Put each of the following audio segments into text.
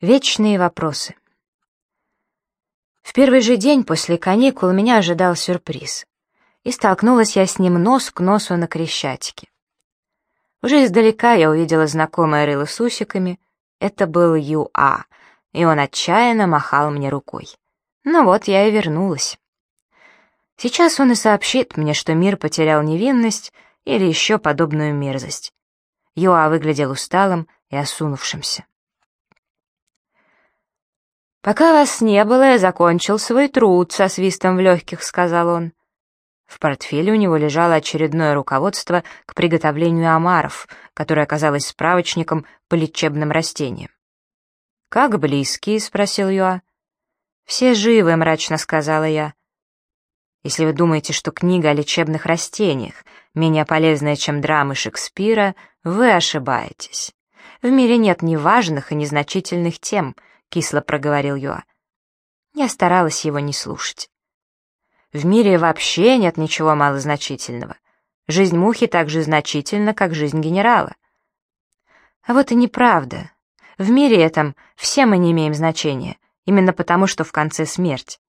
Вечные вопросы. В первый же день после каникул меня ожидал сюрприз. И столкнулась я с ним нос к носу на Крещатике. Уже издалека я увидела знакомое рыло с усиками. Это был Юа, и он отчаянно махал мне рукой. Ну вот, я и вернулась. Сейчас он и сообщит мне, что мир потерял невинность или еще подобную мерзость. Юа выглядел усталым и осунувшимся. «Пока вас не было, я закончил свой труд», — со свистом в легких сказал он. В портфеле у него лежало очередное руководство к приготовлению омаров, которое оказалось справочником по лечебным растениям. «Как близкие?» — спросил Юа. «Все живы», — мрачно сказала я. «Если вы думаете, что книга о лечебных растениях менее полезная, чем драмы Шекспира, вы ошибаетесь. В мире нет ни важных и незначительных тем —— кисло проговорил Юа. Я старалась его не слушать. В мире вообще нет ничего малозначительного. Жизнь мухи так же значительна, как жизнь генерала. А вот и неправда. В мире этом все мы не имеем значения, именно потому, что в конце смерть.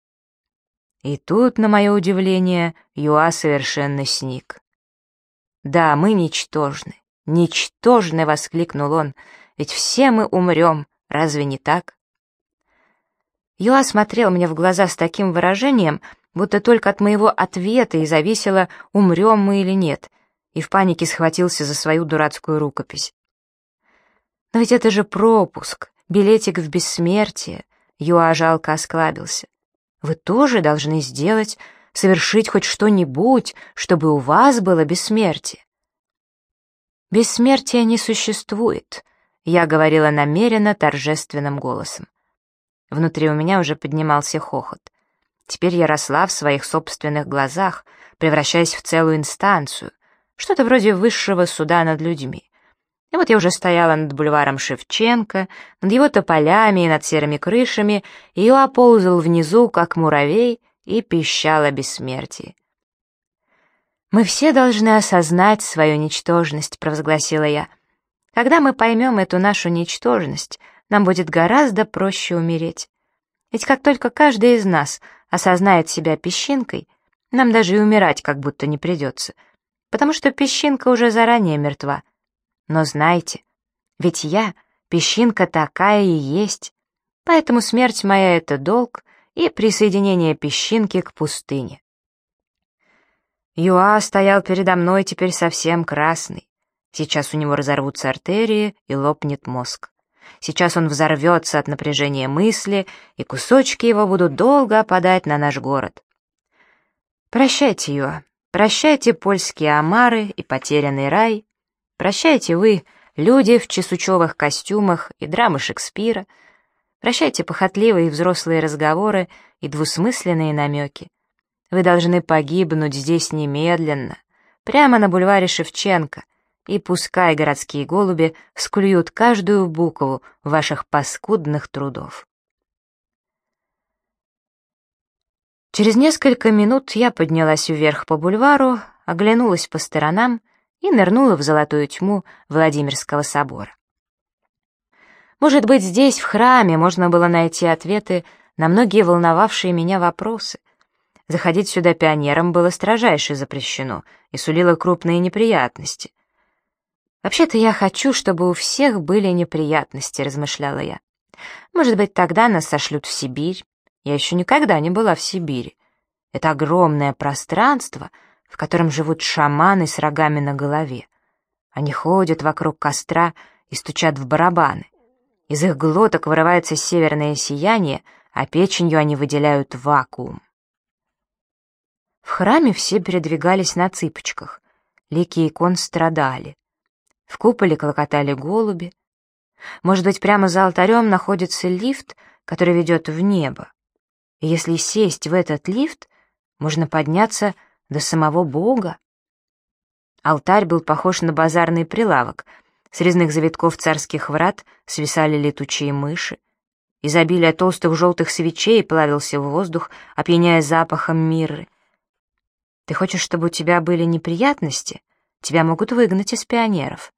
И тут, на мое удивление, Юа совершенно сник. «Да, мы ничтожны, ничтожны!» — воскликнул он. «Ведь все мы умрем, разве не так?» Юа смотрел мне в глаза с таким выражением, будто только от моего ответа и зависело, умрем мы или нет, и в панике схватился за свою дурацкую рукопись. «Но ведь это же пропуск, билетик в бессмертие», — Юа жалко осклабился. «Вы тоже должны сделать, совершить хоть что-нибудь, чтобы у вас было бессмертие». «Бессмертия не существует», — я говорила намеренно торжественным голосом. Внутри у меня уже поднимался хохот. Теперь я росла в своих собственных глазах, превращаясь в целую инстанцию, что-то вроде высшего суда над людьми. И вот я уже стояла над бульваром Шевченко, над его тополями и над серыми крышами, и я оползал внизу, как муравей, и пищал о. «Мы все должны осознать свою ничтожность», — провозгласила я. «Когда мы поймем эту нашу ничтожность, нам будет гораздо проще умереть. Ведь как только каждый из нас осознает себя песчинкой, нам даже и умирать как будто не придется, потому что песчинка уже заранее мертва. Но знайте, ведь я, песчинка такая и есть, поэтому смерть моя — это долг и присоединение песчинки к пустыне. Юа стоял передо мной теперь совсем красный. Сейчас у него разорвутся артерии и лопнет мозг. Сейчас он взорвется от напряжения мысли, и кусочки его будут долго опадать на наш город. Прощайте, Юа, прощайте польские омары и потерянный рай. Прощайте вы, люди в чесучевых костюмах и драмы Шекспира. Прощайте похотливые взрослые разговоры и двусмысленные намеки. Вы должны погибнуть здесь немедленно, прямо на бульваре Шевченко, и пускай городские голуби склюют каждую букву ваших паскудных трудов. Через несколько минут я поднялась вверх по бульвару, оглянулась по сторонам и нырнула в золотую тьму Владимирского собора. Может быть, здесь, в храме, можно было найти ответы на многие волновавшие меня вопросы. Заходить сюда пионерам было строжайше запрещено и сулило крупные неприятности. «Вообще-то я хочу, чтобы у всех были неприятности», — размышляла я. «Может быть, тогда нас сошлют в Сибирь? Я еще никогда не была в Сибири. Это огромное пространство, в котором живут шаманы с рогами на голове. Они ходят вокруг костра и стучат в барабаны. Из их глоток вырывается северное сияние, а печенью они выделяют вакуум. В храме все передвигались на цыпочках. Лики икон страдали. В куполе клокотали голуби. Может быть, прямо за алтарем находится лифт, который ведет в небо. И если сесть в этот лифт, можно подняться до самого Бога. Алтарь был похож на базарный прилавок. С резных завитков царских врат свисали летучие мыши. Изобилие толстых желтых свечей плавился в воздух, опьяняя запахом миры. «Ты хочешь, чтобы у тебя были неприятности? Тебя могут выгнать из пионеров».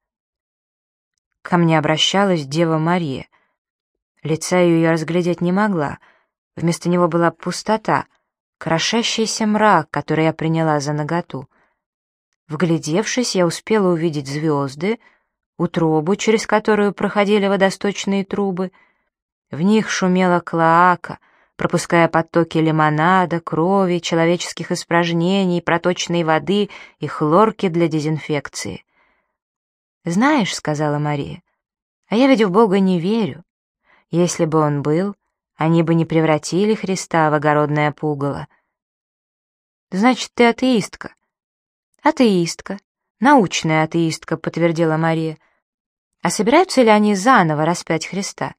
Ко мне обращалась Дева Мария. Лица ее я разглядеть не могла. Вместо него была пустота, крошащийся мрак, который я приняла за наготу. Вглядевшись, я успела увидеть звезды, утробу, через которую проходили водосточные трубы. В них шумела клоака, пропуская потоки лимонада, крови, человеческих испражнений, проточной воды и хлорки для дезинфекции. «Знаешь», — сказала Мария, — «а я ведь в Бога не верю. Если бы он был, они бы не превратили Христа в огородное пугало». «Значит, ты атеистка?» «Атеистка. Научная атеистка», — подтвердила Мария. «А собираются ли они заново распять Христа?»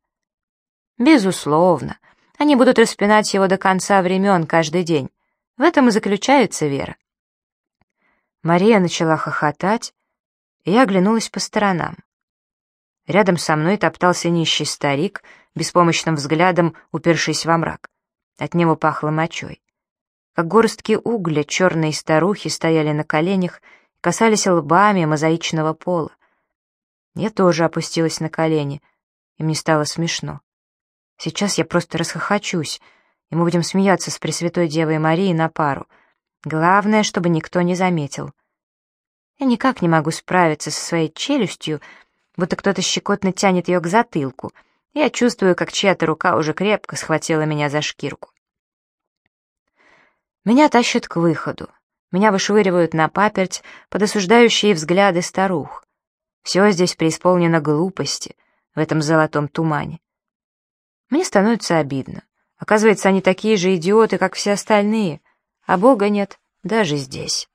«Безусловно. Они будут распинать его до конца времен каждый день. В этом и заключается вера». Мария начала хохотать, я оглянулась по сторонам. Рядом со мной топтался нищий старик, беспомощным взглядом упершись во мрак. От него пахло мочой. Как горстки угля черные старухи стояли на коленях касались лбами мозаичного пола. Я тоже опустилась на колени, и мне стало смешно. Сейчас я просто расхохочусь, и мы будем смеяться с Пресвятой Девой Марией на пару. Главное, чтобы никто не заметил — я никак не могу справиться со своей челюстью, будто кто-то щекотно тянет ее к затылку. Я чувствую, как чья-то рука уже крепко схватила меня за шкирку. Меня тащат к выходу. Меня вышвыривают на паперть под осуждающие взгляды старух. Все здесь преисполнено глупости, в этом золотом тумане. Мне становится обидно. Оказывается, они такие же идиоты, как все остальные, а Бога нет даже здесь.